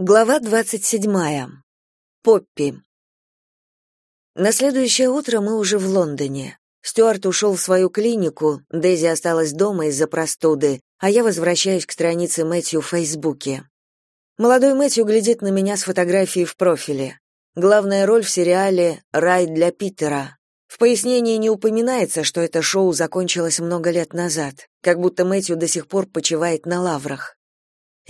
Глава двадцать седьмая. Поппи. На следующее утро мы уже в Лондоне. Стюарт ушел в свою клинику, Дейзи осталась дома из-за простуды, а я возвращаюсь к странице Мэтью в Фейсбуке. Молодой Мэтью глядит на меня с фотографией в профиле. Главная роль в сериале «Рай для Питера». В пояснении не упоминается, что это шоу закончилось много лет назад, как будто Мэтью до сих пор почивает на лаврах.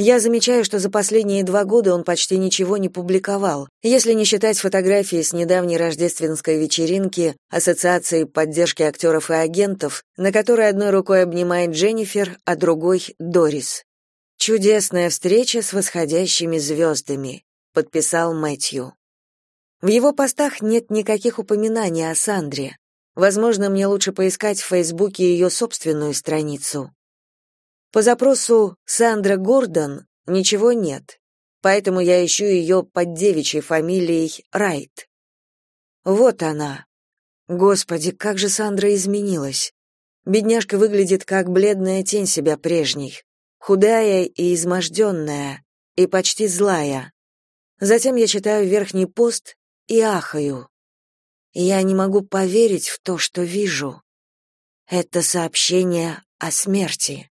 Я замечаю, что за последние два года он почти ничего не публиковал, если не считать фотографии с недавней рождественской вечеринки Ассоциации поддержки актеров и агентов, на которой одной рукой обнимает Дженнифер, а другой — Дорис. «Чудесная встреча с восходящими звездами», — подписал Мэтью. В его постах нет никаких упоминаний о Сандре. Возможно, мне лучше поискать в Фейсбуке ее собственную страницу. По запросу Сандра Гордон ничего нет, поэтому я ищу ее под девичьей фамилией Райт. Вот она. Господи, как же Сандра изменилась. Бедняжка выглядит как бледная тень себя прежней, худая и изможденная, и почти злая. Затем я читаю верхний пост и ахаю. Я не могу поверить в то, что вижу. Это сообщение о смерти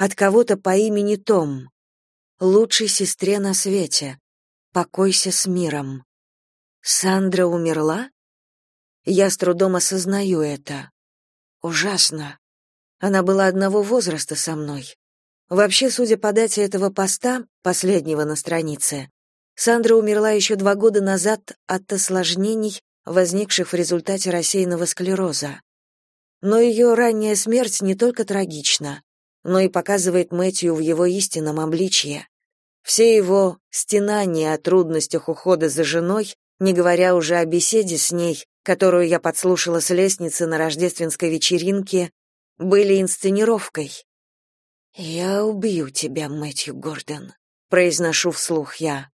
от кого-то по имени Том. Лучшей сестре на свете. Покойся с миром. Сандра умерла? Я с трудом осознаю это. Ужасно. Она была одного возраста со мной. Вообще, судя по дате этого поста, последнего на странице, Сандра умерла еще два года назад от осложнений, возникших в результате рассеянного склероза. Но ее ранняя смерть не только трагична, но и показывает Мэтью в его истинном обличье. Все его стенания о трудностях ухода за женой, не говоря уже о беседе с ней, которую я подслушала с лестницы на рождественской вечеринке, были инсценировкой. «Я убью тебя, Мэтью Гордон», — произношу вслух я.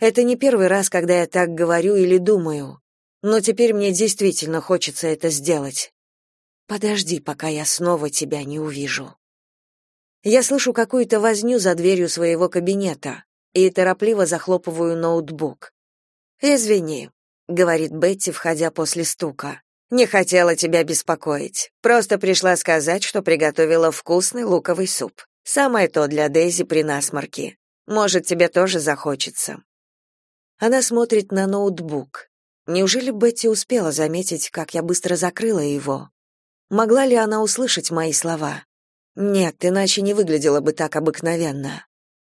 Это не первый раз, когда я так говорю или думаю, но теперь мне действительно хочется это сделать. Подожди, пока я снова тебя не увижу. Я слышу какую-то возню за дверью своего кабинета и торопливо захлопываю ноутбук. «Извини», — говорит Бетти, входя после стука. «Не хотела тебя беспокоить. Просто пришла сказать, что приготовила вкусный луковый суп. Самое то для Дейзи при насморке. Может, тебе тоже захочется». Она смотрит на ноутбук. Неужели Бетти успела заметить, как я быстро закрыла его? Могла ли она услышать мои слова? Нет, иначе не выглядело бы так обыкновенно.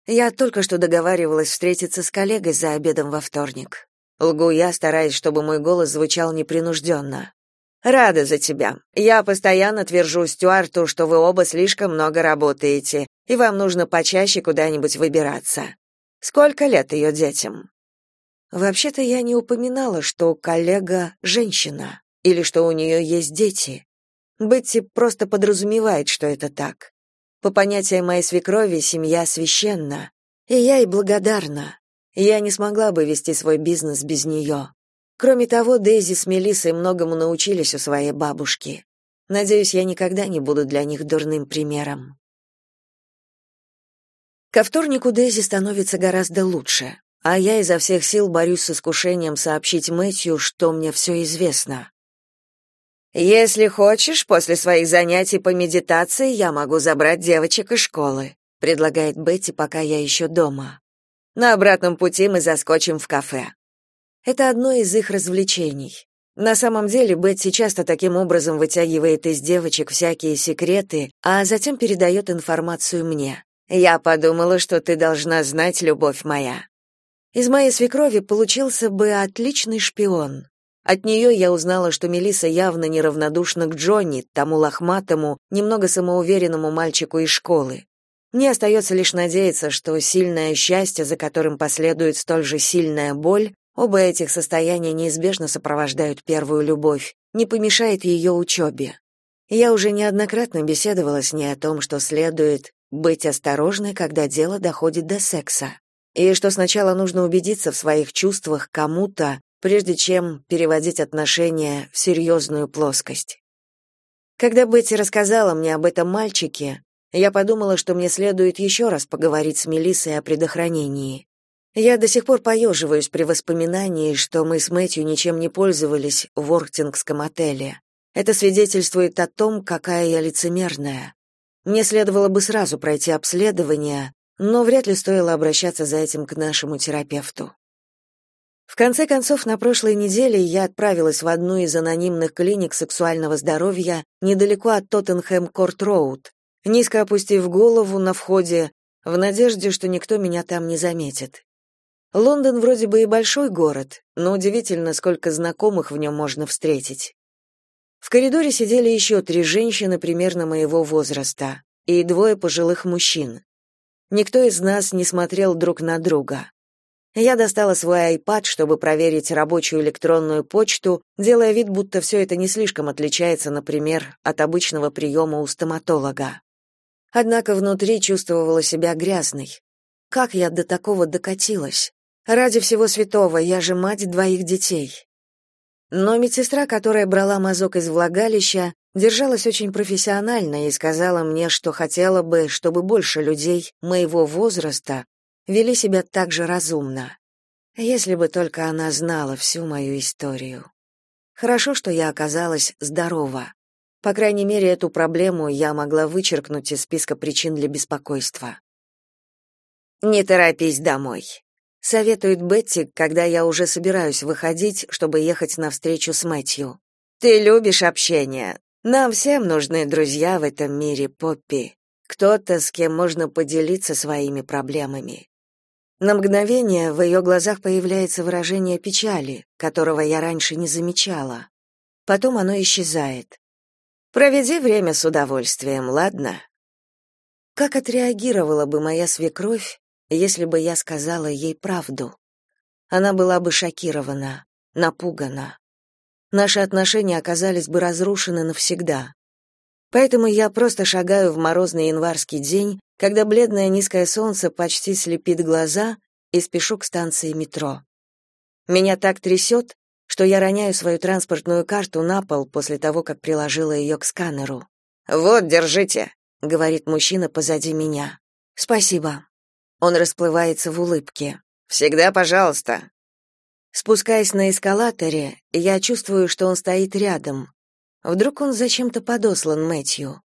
Я только что договаривалась встретиться с коллегой за обедом во вторник. Лгу я, стараясь, чтобы мой голос звучал непринужденно. Рада за тебя. Я постоянно твержу Стюарту, что вы оба слишком много работаете, и вам нужно почаще куда-нибудь выбираться. Сколько лет ее детям? Вообще-то я не упоминала, что коллега женщина или что у нее есть дети. Бетти просто подразумевает, что это так. По понятиям моей свекрови, семья священна. И я ей благодарна. Я не смогла бы вести свой бизнес без нее. Кроме того, Дейзи с Мелиссой многому научились у своей бабушки. Надеюсь, я никогда не буду для них дурным примером. Ко вторнику Дейзи становится гораздо лучше, а я изо всех сил борюсь с искушением сообщить Мэтью, что мне все известно. Если хочешь, после своих занятий по медитации я могу забрать девочек из школы, предлагает Бетти, пока я еще дома. На обратном пути мы заскочим в кафе. Это одно из их развлечений. На самом деле Бетти часто таким образом вытягивает из девочек всякие секреты, а затем передает информацию мне. Я подумала, что ты должна знать, любовь моя. Из моей свекрови получился бы отличный шпион. От нее я узнала, что Мелиса явно неравнодушна к Джонни, тому лохматому, немного самоуверенному мальчику из школы. Мне остается лишь надеяться, что сильное счастье, за которым последует столь же сильная боль, оба этих состояния неизбежно сопровождают первую любовь, не помешает ее учебе. Я уже неоднократно беседовала с ней о том, что следует быть осторожной, когда дело доходит до секса, и что сначала нужно убедиться в своих чувствах кому-то, прежде чем переводить отношения в серьезную плоскость. Когда Бетти рассказала мне об этом мальчике, я подумала, что мне следует еще раз поговорить с Мелиссой о предохранении. Я до сих пор поеживаюсь при воспоминании, что мы с Мэтью ничем не пользовались в Ортингском отеле. Это свидетельствует о том, какая я лицемерная. Мне следовало бы сразу пройти обследование, но вряд ли стоило обращаться за этим к нашему терапевту. В конце концов, на прошлой неделе я отправилась в одну из анонимных клиник сексуального здоровья недалеко от Тоттенхэм-Корт-Роуд, низко опустив голову на входе, в надежде, что никто меня там не заметит. Лондон вроде бы и большой город, но удивительно, сколько знакомых в нем можно встретить. В коридоре сидели еще три женщины примерно моего возраста и двое пожилых мужчин. Никто из нас не смотрел друг на друга. Я достала свой iPad, чтобы проверить рабочую электронную почту, делая вид, будто все это не слишком отличается, например, от обычного приема у стоматолога. Однако внутри чувствовала себя грязной. Как я до такого докатилась? Ради всего святого, я же мать двоих детей. Но медсестра, которая брала мазок из влагалища, держалась очень профессионально и сказала мне, что хотела бы, чтобы больше людей моего возраста вели себя так же разумно. Если бы только она знала всю мою историю. Хорошо, что я оказалась здорова. По крайней мере, эту проблему я могла вычеркнуть из списка причин для беспокойства. «Не торопись домой», Советует Бетти, когда я уже собираюсь выходить, чтобы ехать на встречу с Мэтью. Ты любишь общение. Нам всем нужны друзья в этом мире, Поппи. Кто-то, с кем можно поделиться своими проблемами. На мгновение в ее глазах появляется выражение печали, которого я раньше не замечала. Потом оно исчезает. Проведи время с удовольствием, ладно? Как отреагировала бы моя свекровь, если бы я сказала ей правду. Она была бы шокирована, напугана. Наши отношения оказались бы разрушены навсегда. Поэтому я просто шагаю в морозный январский день, когда бледное низкое солнце почти слепит глаза, и спешу к станции метро. Меня так трясет, что я роняю свою транспортную карту на пол после того, как приложила ее к сканеру. «Вот, держите», — говорит мужчина позади меня. «Спасибо», он расплывается в улыбке. Всегда, пожалуйста. Спускаясь на эскалаторе, я чувствую, что он стоит рядом. Вдруг он зачем-то подослан Мэтью.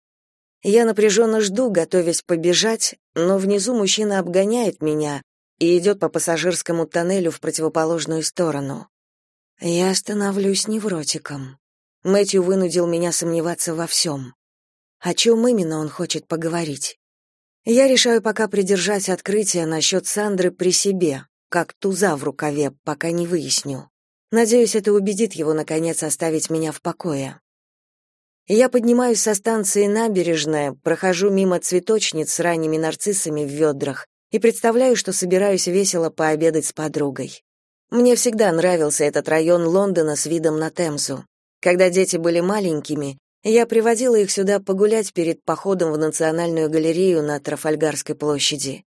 Я напряженно жду, готовясь побежать, но внизу мужчина обгоняет меня и идет по пассажирскому тоннелю в противоположную сторону. Я становлюсь невротиком. Мэтью вынудил меня сомневаться во всем. О чем именно он хочет поговорить? Я решаю пока придержать открытие насчет Сандры при себе, как туза в рукаве, пока не выясню. Надеюсь, это убедит его наконец оставить меня в покое. Я поднимаюсь со станции Набережная, прохожу мимо цветочниц с ранними нарциссами в ведрах и представляю, что собираюсь весело пообедать с подругой. Мне всегда нравился этот район Лондона с видом на Темзу. Когда дети были маленькими, я приводила их сюда погулять перед походом в Национальную галерею на Трафальгарской площади.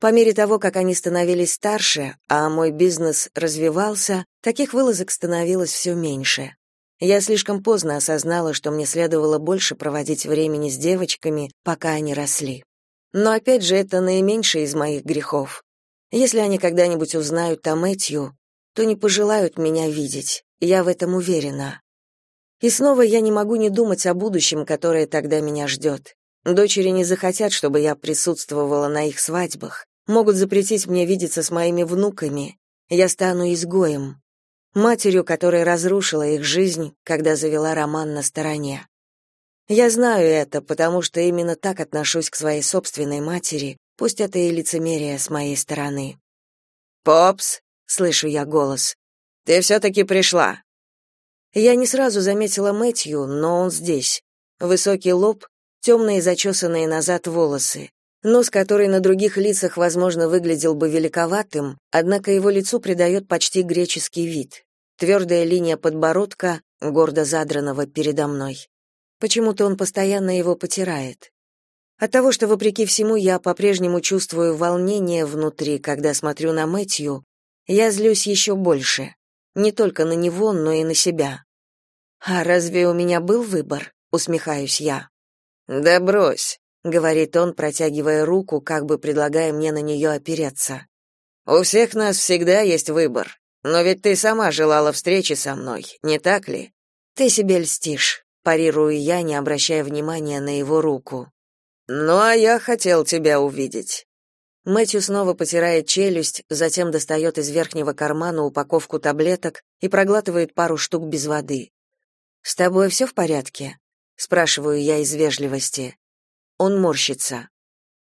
По мере того, как они становились старше, а мой бизнес развивался, таких вылазок становилось все меньше. Я слишком поздно осознала, что мне следовало больше проводить времени с девочками, пока они росли. Но опять же, это наименьший из моих грехов. Если они когда-нибудь узнают о Мэтью, то не пожелают меня видеть, я в этом уверена. И снова я не могу не думать о будущем, которое тогда меня ждет. Дочери не захотят, чтобы я присутствовала на их свадьбах. Могут запретить мне видеться с моими внуками. Я стану изгоем. Матерью, которая разрушила их жизнь, когда завела роман на стороне. Я знаю это, потому что именно так отношусь к своей собственной матери, пусть это и лицемерие с моей стороны. «Попс!» — слышу я голос. «Ты все-таки пришла!» Я не сразу заметила Мэтью, но он здесь. Высокий лоб, темные зачесанные назад волосы. Нос, который на других лицах, возможно, выглядел бы великоватым, однако его лицу придает почти греческий вид. Твердая линия подбородка, гордо задранного передо мной. Почему-то он постоянно его потирает. От того, что вопреки всему я по-прежнему чувствую волнение внутри, когда смотрю на Мэтью, я злюсь еще больше не только на него, но и на себя. А разве у меня был выбор? усмехаюсь я. Да брось, говорит он, протягивая руку, как бы предлагая мне на нее опереться. У всех нас всегда есть выбор. Но ведь ты сама желала встречи со мной, не так ли? Ты себе льстишь, парирую я, не обращая внимания на его руку. Ну а я хотел тебя увидеть. Мэтью снова потирает челюсть, затем достает из верхнего кармана упаковку таблеток и проглатывает пару штук без воды. «С тобой все в порядке?» — спрашиваю я из вежливости. Он морщится.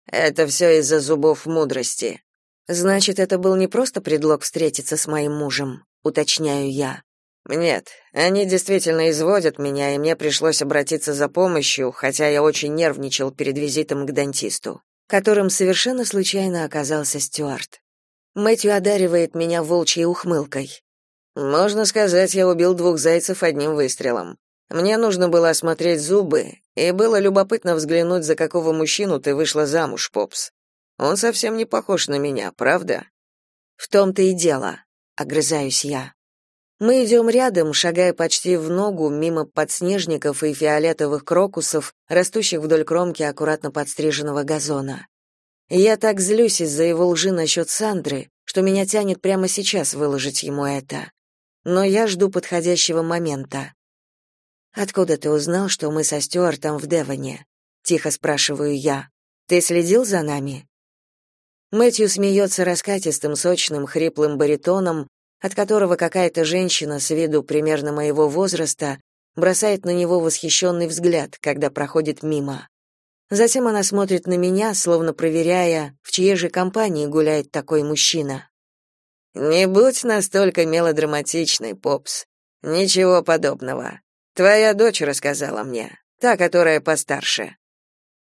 «Это все из-за зубов мудрости». «Значит, это был не просто предлог встретиться с моим мужем», — уточняю я. «Нет, они действительно изводят меня, и мне пришлось обратиться за помощью, хотя я очень нервничал перед визитом к дантисту» которым совершенно случайно оказался Стюарт. Мэтью одаривает меня волчьей ухмылкой. Можно сказать, я убил двух зайцев одним выстрелом. Мне нужно было осмотреть зубы, и было любопытно взглянуть, за какого мужчину ты вышла замуж, Попс. Он совсем не похож на меня, правда? В том-то и дело, огрызаюсь я. Мы идем рядом, шагая почти в ногу мимо подснежников и фиолетовых крокусов, растущих вдоль кромки аккуратно подстриженного газона. Я так злюсь из-за его лжи насчет Сандры, что меня тянет прямо сейчас выложить ему это. Но я жду подходящего момента. «Откуда ты узнал, что мы со Стюартом в Девоне?» — тихо спрашиваю я. «Ты следил за нами?» Мэтью смеется раскатистым, сочным, хриплым баритоном, от которого какая-то женщина с виду примерно моего возраста бросает на него восхищенный взгляд, когда проходит мимо. Затем она смотрит на меня, словно проверяя, в чьей же компании гуляет такой мужчина. «Не будь настолько мелодраматичной, Попс. Ничего подобного. Твоя дочь рассказала мне, та, которая постарше».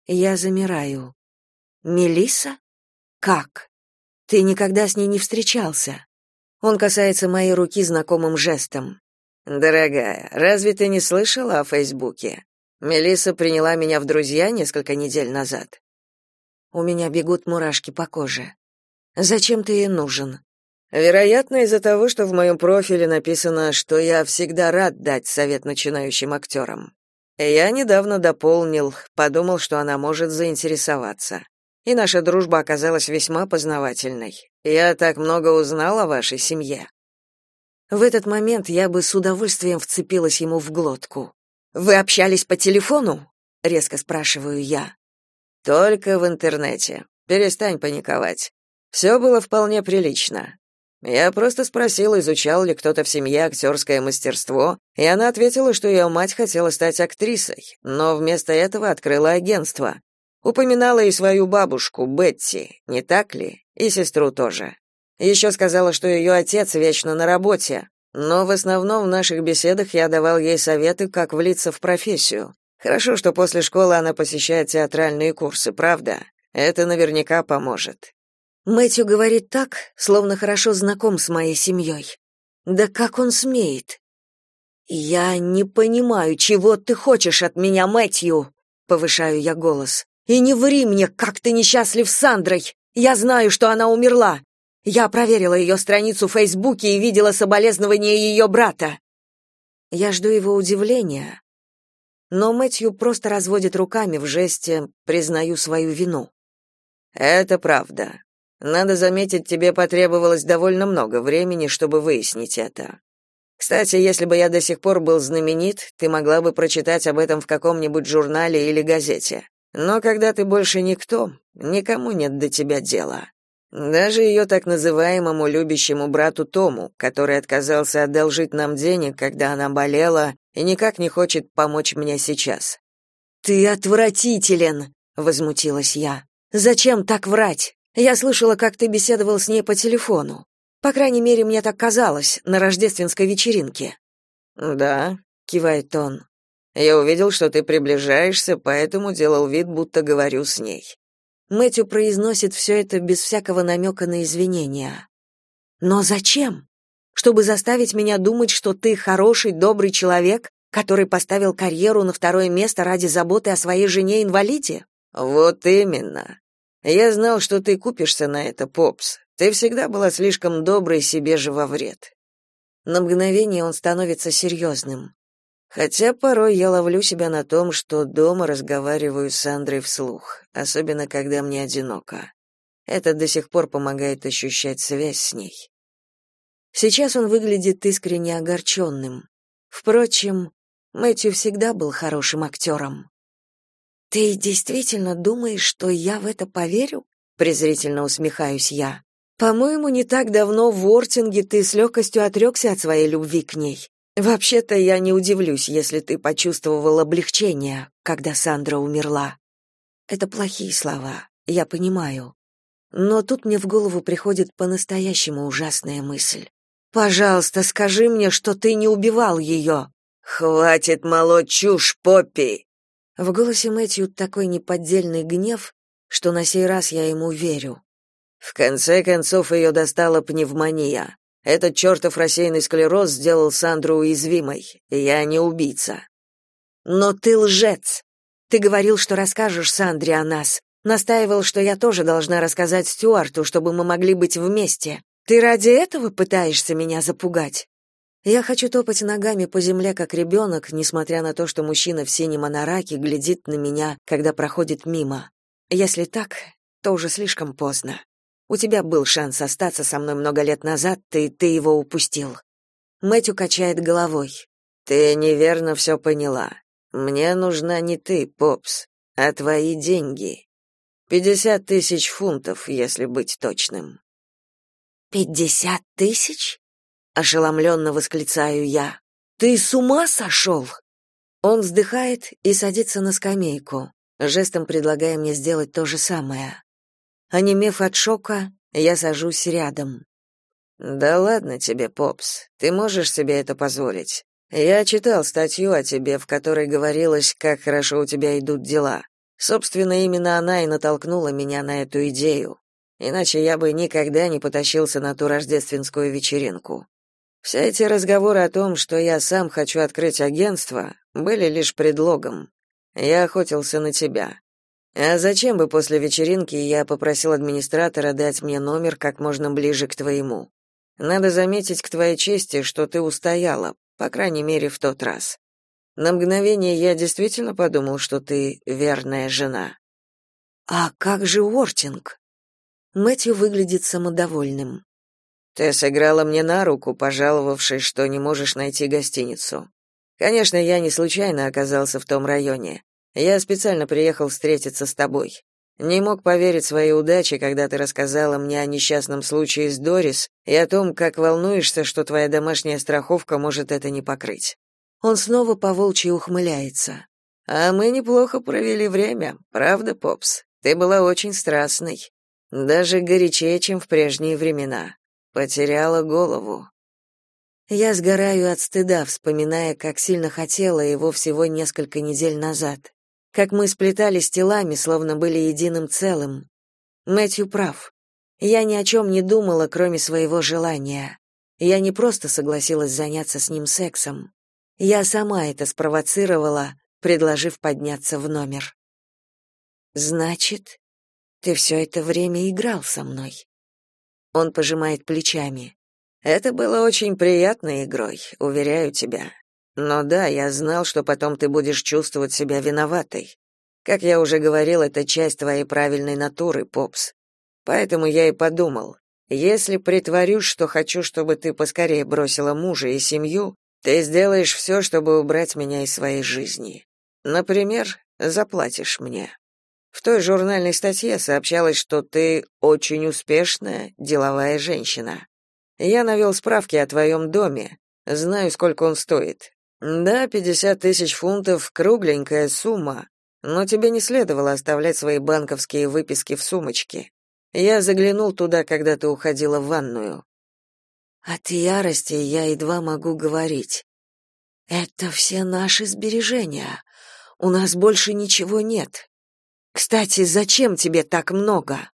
Я замираю. Мелиса? Как? Ты никогда с ней не встречался? Он касается моей руки знакомым жестом. Дорогая, разве ты не слышала о Фейсбуке? Мелиса приняла меня в друзья несколько недель назад. У меня бегут мурашки по коже. Зачем ты ей нужен? Вероятно, из-за того, что в моем профиле написано, что я всегда рад дать совет начинающим актерам. Я недавно дополнил, подумал, что она может заинтересоваться и наша дружба оказалась весьма познавательной. Я так много узнал о вашей семье. В этот момент я бы с удовольствием вцепилась ему в глотку. Вы общались по телефону? резко спрашиваю я. Только в интернете. Перестань паниковать. Все было вполне прилично. Я просто спросил, изучал ли кто-то в семье актерское мастерство, и она ответила, что ее мать хотела стать актрисой, но вместо этого открыла агентство. Упоминала и свою бабушку, Бетти, не так ли? И сестру тоже. Еще сказала, что ее отец вечно на работе, но в основном в наших беседах я давал ей советы, как влиться в профессию. Хорошо, что после школы она посещает театральные курсы, правда? Это наверняка поможет. Мэтью говорит так, словно хорошо знаком с моей семьей. Да как он смеет? Я не понимаю, чего ты хочешь от меня, Мэтью, повышаю я голос. И не ври мне, как ты несчастлив с Сандрой. Я знаю, что она умерла. Я проверила ее страницу в Фейсбуке и видела соболезнования ее брата. Я жду его удивления, но Мэтью просто разводит руками в жесте «признаю свою вину». «Это правда. Надо заметить, тебе потребовалось довольно много времени, чтобы выяснить это. Кстати, если бы я до сих пор был знаменит, ты могла бы прочитать об этом в каком-нибудь журнале или газете. Но когда ты больше никто, никому нет до тебя дела. Даже ее так называемому любящему брату Тому, который отказался одолжить нам денег, когда она болела, и никак не хочет помочь мне сейчас. Ты отвратителен, возмутилась я. Зачем так врать? Я слышала, как ты беседовал с ней по телефону. По крайней мере, мне так казалось на рождественской вечеринке. Да, кивает он. Я увидел, что ты приближаешься, поэтому делал вид, будто говорю с ней. Мэтью произносит все это без всякого намека на извинения. Но зачем? Чтобы заставить меня думать, что ты хороший, добрый человек, который поставил карьеру на второе место ради заботы о своей жене-инвалиде? Вот именно. Я знал, что ты купишься на это, Попс. Ты всегда была слишком доброй себе же во вред. На мгновение он становится серьезным. Хотя порой я ловлю себя на том, что дома разговариваю с Андрой вслух, особенно когда мне одиноко. Это до сих пор помогает ощущать связь с ней. Сейчас он выглядит искренне огорченным. Впрочем, Мэтью всегда был хорошим актером. «Ты действительно думаешь, что я в это поверю?» презрительно усмехаюсь я. «По-моему, не так давно в Ортинге ты с легкостью отрекся от своей любви к ней. Вообще-то я не удивлюсь, если ты почувствовал облегчение, когда Сандра умерла. Это плохие слова, я понимаю. Но тут мне в голову приходит по-настоящему ужасная мысль. Пожалуйста, скажи мне, что ты не убивал ее». Хватит молоть чушь, Поппи. В голосе Мэтью такой неподдельный гнев, что на сей раз я ему верю. В конце концов ее достала пневмония. Этот чертов рассеянный склероз сделал Сандру уязвимой. Я не убийца. Но ты лжец. Ты говорил, что расскажешь Сандре о нас. Настаивал, что я тоже должна рассказать Стюарту, чтобы мы могли быть вместе. Ты ради этого пытаешься меня запугать? Я хочу топать ногами по земле, как ребенок, несмотря на то, что мужчина в синем анараке глядит на меня, когда проходит мимо. Если так, то уже слишком поздно. У тебя был шанс остаться со мной много лет назад, и ты его упустил. Мэтью качает головой. Ты неверно все поняла. Мне нужна не ты, Попс, а твои деньги. Пятьдесят тысяч фунтов, если быть точным. «Пятьдесят тысяч?» — ошеломленно восклицаю я. «Ты с ума сошел?» Он вздыхает и садится на скамейку, жестом предлагая мне сделать то же самое. Онемев от шока, я сажусь рядом. «Да ладно тебе, Попс, ты можешь себе это позволить. Я читал статью о тебе, в которой говорилось, как хорошо у тебя идут дела. Собственно, именно она и натолкнула меня на эту идею. Иначе я бы никогда не потащился на ту рождественскую вечеринку. Все эти разговоры о том, что я сам хочу открыть агентство, были лишь предлогом. Я охотился на тебя. А зачем бы после вечеринки я попросил администратора дать мне номер как можно ближе к твоему? Надо заметить к твоей чести, что ты устояла, по крайней мере, в тот раз. На мгновение я действительно подумал, что ты верная жена. А как же Уортинг? Мэтью выглядит самодовольным. Ты сыграла мне на руку, пожаловавшись, что не можешь найти гостиницу. Конечно, я не случайно оказался в том районе. Я специально приехал встретиться с тобой. Не мог поверить своей удаче, когда ты рассказала мне о несчастном случае с Дорис и о том, как волнуешься, что твоя домашняя страховка может это не покрыть. Он снова поволчьи ухмыляется. А мы неплохо провели время, правда, Попс? Ты была очень страстной. Даже горячее, чем в прежние времена. Потеряла голову. Я сгораю от стыда, вспоминая, как сильно хотела его всего несколько недель назад как мы сплетались телами, словно были единым целым. Мэтью прав. Я ни о чем не думала, кроме своего желания. Я не просто согласилась заняться с ним сексом. Я сама это спровоцировала, предложив подняться в номер. Значит, ты все это время играл со мной. Он пожимает плечами. Это было очень приятной игрой, уверяю тебя. Но да, я знал, что потом ты будешь чувствовать себя виноватой. Как я уже говорил, это часть твоей правильной натуры, Попс. Поэтому я и подумал, если притворюсь, что хочу, чтобы ты поскорее бросила мужа и семью, ты сделаешь все, чтобы убрать меня из своей жизни. Например, заплатишь мне. В той журнальной статье сообщалось, что ты очень успешная деловая женщина. Я навел справки о твоем доме, знаю, сколько он стоит. Да, пятьдесят тысяч фунтов — кругленькая сумма, но тебе не следовало оставлять свои банковские выписки в сумочке. Я заглянул туда, когда ты уходила в ванную. От ярости я едва могу говорить. Это все наши сбережения. У нас больше ничего нет. Кстати, зачем тебе так много?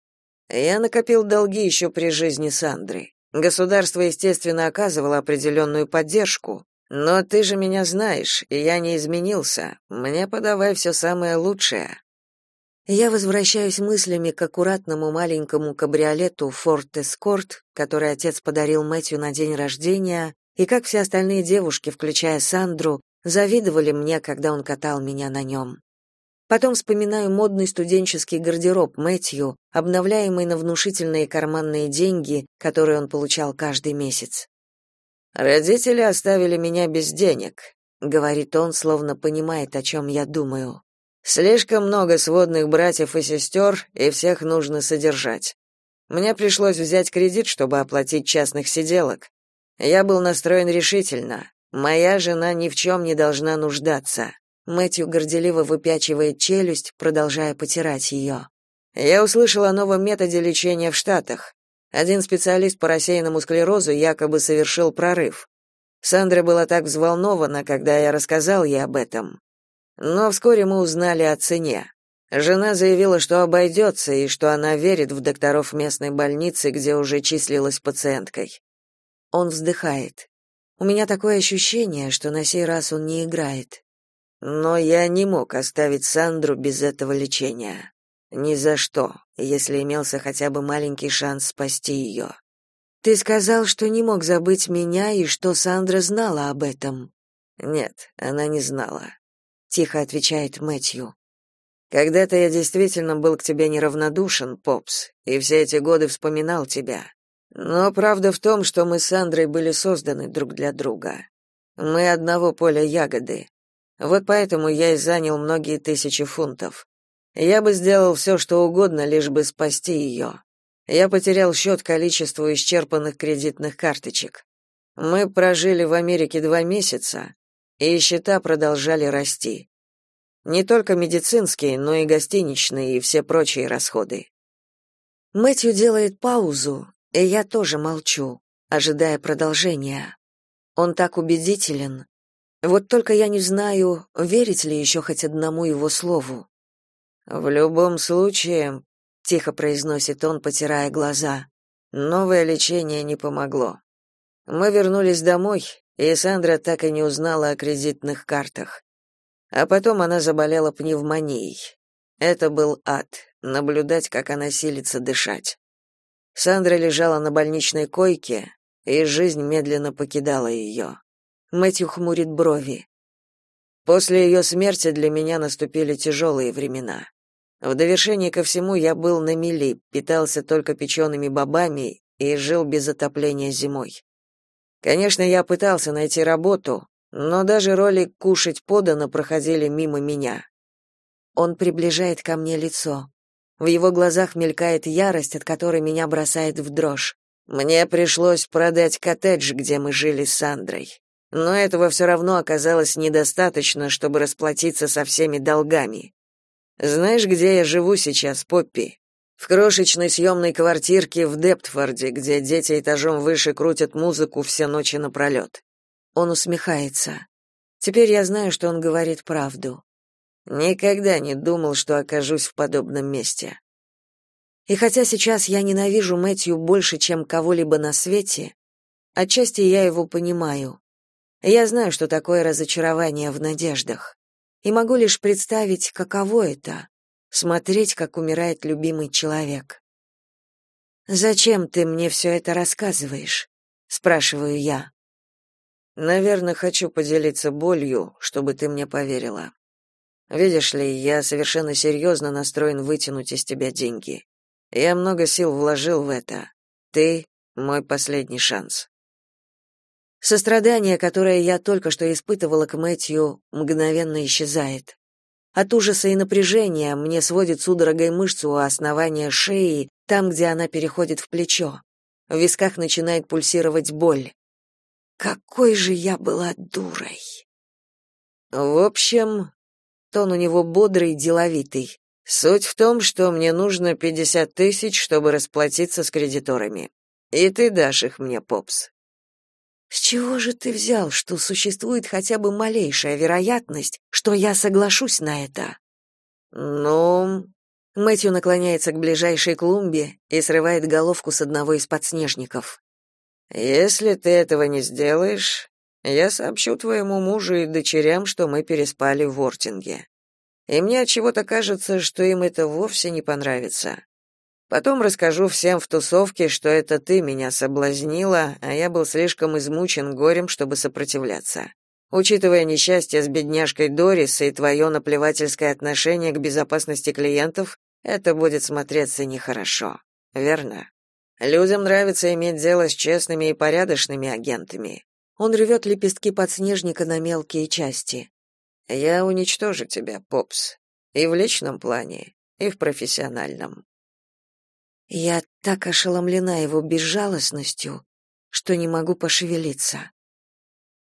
Я накопил долги еще при жизни Сандры. Государство, естественно, оказывало определенную поддержку, но ты же меня знаешь, и я не изменился. Мне подавай все самое лучшее. Я возвращаюсь мыслями к аккуратному маленькому кабриолету Ford Escort, который отец подарил Мэтью на день рождения, и как все остальные девушки, включая Сандру, завидовали мне, когда он катал меня на нем. Потом вспоминаю модный студенческий гардероб Мэтью, обновляемый на внушительные карманные деньги, которые он получал каждый месяц. «Родители оставили меня без денег», — говорит он, словно понимает, о чем я думаю. «Слишком много сводных братьев и сестер, и всех нужно содержать. Мне пришлось взять кредит, чтобы оплатить частных сиделок. Я был настроен решительно. Моя жена ни в чем не должна нуждаться. Мэтью горделиво выпячивает челюсть, продолжая потирать ее. Я услышал о новом методе лечения в Штатах. Один специалист по рассеянному склерозу якобы совершил прорыв. Сандра была так взволнована, когда я рассказал ей об этом. Но вскоре мы узнали о цене. Жена заявила, что обойдется и что она верит в докторов местной больницы, где уже числилась пациенткой. Он вздыхает. У меня такое ощущение, что на сей раз он не играет. Но я не мог оставить Сандру без этого лечения. Ни за что, если имелся хотя бы маленький шанс спасти ее. Ты сказал, что не мог забыть меня и что Сандра знала об этом. Нет, она не знала, тихо отвечает Мэтью. Когда-то я действительно был к тебе неравнодушен, Попс, и все эти годы вспоминал тебя. Но правда в том, что мы с Сандрой были созданы друг для друга. Мы одного поля ягоды. Вот поэтому я и занял многие тысячи фунтов. Я бы сделал все, что угодно, лишь бы спасти ее. Я потерял счет количеству исчерпанных кредитных карточек. Мы прожили в Америке два месяца, и счета продолжали расти. Не только медицинские, но и гостиничные и все прочие расходы. Мэтью делает паузу, и я тоже молчу, ожидая продолжения. Он так убедителен, вот только я не знаю, верить ли еще хоть одному его слову. В любом случае, тихо произносит он, потирая глаза. Новое лечение не помогло. Мы вернулись домой, и Сандра так и не узнала о кредитных картах. А потом она заболела пневмонией. Это был ад наблюдать, как она силится дышать. Сандра лежала на больничной койке, и жизнь медленно покидала ее. Мэтью хмурит брови. После ее смерти для меня наступили тяжелые времена. В довершение ко всему я был на мели, питался только печеными бобами и жил без отопления зимой. Конечно, я пытался найти работу, но даже роли «кушать подано» проходили мимо меня. Он приближает ко мне лицо. В его глазах мелькает ярость, от которой меня бросает в дрожь. Мне пришлось продать коттедж, где мы жили с Сандрой но этого все равно оказалось недостаточно, чтобы расплатиться со всеми долгами. Знаешь, где я живу сейчас, Поппи? В крошечной съемной квартирке в Дептфорде, где дети этажом выше крутят музыку все ночи напролет. Он усмехается. Теперь я знаю, что он говорит правду. Никогда не думал, что окажусь в подобном месте. И хотя сейчас я ненавижу Мэтью больше, чем кого-либо на свете, отчасти я его понимаю. Я знаю, что такое разочарование в надеждах, и могу лишь представить, каково это — смотреть, как умирает любимый человек. «Зачем ты мне все это рассказываешь?» — спрашиваю я. «Наверное, хочу поделиться болью, чтобы ты мне поверила. Видишь ли, я совершенно серьезно настроен вытянуть из тебя деньги. Я много сил вложил в это. Ты — мой последний шанс». Сострадание, которое я только что испытывала к Мэтью, мгновенно исчезает. От ужаса и напряжения мне сводит судорогой мышцу у основания шеи, там, где она переходит в плечо. В висках начинает пульсировать боль. Какой же я была дурой. В общем, тон у него бодрый, деловитый. Суть в том, что мне нужно пятьдесят тысяч, чтобы расплатиться с кредиторами. И ты дашь их мне, Попс. С чего же ты взял, что существует хотя бы малейшая вероятность, что я соглашусь на это? Ну, Мэтью наклоняется к ближайшей клумбе и срывает головку с одного из подснежников. Если ты этого не сделаешь, я сообщу твоему мужу и дочерям, что мы переспали в Вортинге. И мне от чего-то кажется, что им это вовсе не понравится. Потом расскажу всем в тусовке, что это ты меня соблазнила, а я был слишком измучен горем, чтобы сопротивляться. Учитывая несчастье с бедняжкой Дорис и твое наплевательское отношение к безопасности клиентов, это будет смотреться нехорошо. Верно? Людям нравится иметь дело с честными и порядочными агентами. Он рвет лепестки подснежника на мелкие части. Я уничтожу тебя, Попс. И в личном плане, и в профессиональном. Я так ошеломлена его безжалостностью, что не могу пошевелиться.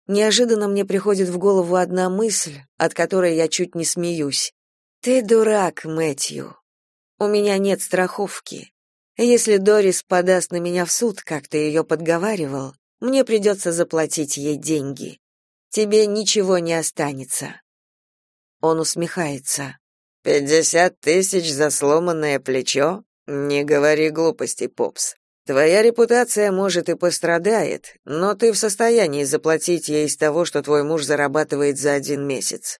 Неожиданно мне приходит в голову одна мысль, от которой я чуть не смеюсь. Ты дурак, Мэтью. У меня нет страховки. Если Дорис подаст на меня в суд, как ты ее подговаривал, мне придется заплатить ей деньги. Тебе ничего не останется. Он усмехается. «Пятьдесят тысяч за сломанное плечо? Не говори глупостей, Попс. Твоя репутация, может, и пострадает, но ты в состоянии заплатить ей из того, что твой муж зарабатывает за один месяц.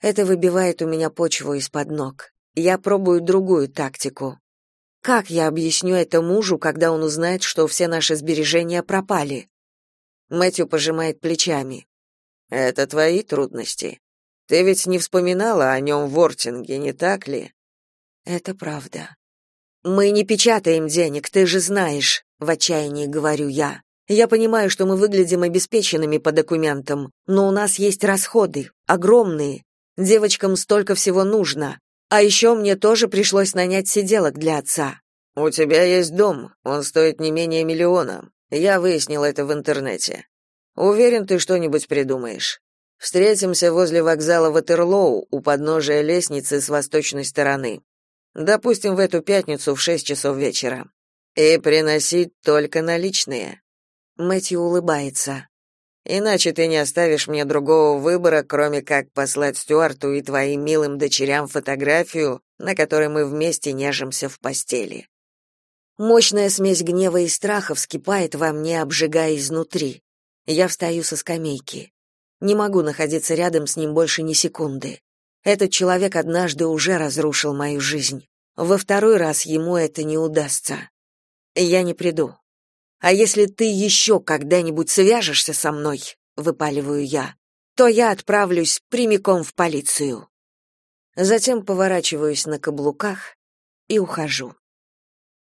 Это выбивает у меня почву из-под ног. Я пробую другую тактику. Как я объясню это мужу, когда он узнает, что все наши сбережения пропали? Мэтью пожимает плечами. Это твои трудности. Ты ведь не вспоминала о нем в Ортинге, не так ли? Это правда. Мы не печатаем денег, ты же знаешь, в отчаянии говорю я. Я понимаю, что мы выглядим обеспеченными по документам, но у нас есть расходы, огромные. Девочкам столько всего нужно. А еще мне тоже пришлось нанять сиделок для отца. У тебя есть дом, он стоит не менее миллиона. Я выяснил это в интернете. Уверен, ты что-нибудь придумаешь. Встретимся возле вокзала Ватерлоу у подножия лестницы с восточной стороны. Допустим, в эту пятницу в шесть часов вечера. И приносить только наличные. Мэтью улыбается. Иначе ты не оставишь мне другого выбора, кроме как послать Стюарту и твоим милым дочерям фотографию, на которой мы вместе нежимся в постели. Мощная смесь гнева и страха вскипает во мне, обжигая изнутри. Я встаю со скамейки. Не могу находиться рядом с ним больше ни секунды. Этот человек однажды уже разрушил мою жизнь. Во второй раз ему это не удастся. Я не приду. А если ты еще когда-нибудь свяжешься со мной, выпаливаю я, то я отправлюсь прямиком в полицию. Затем поворачиваюсь на каблуках и ухожу.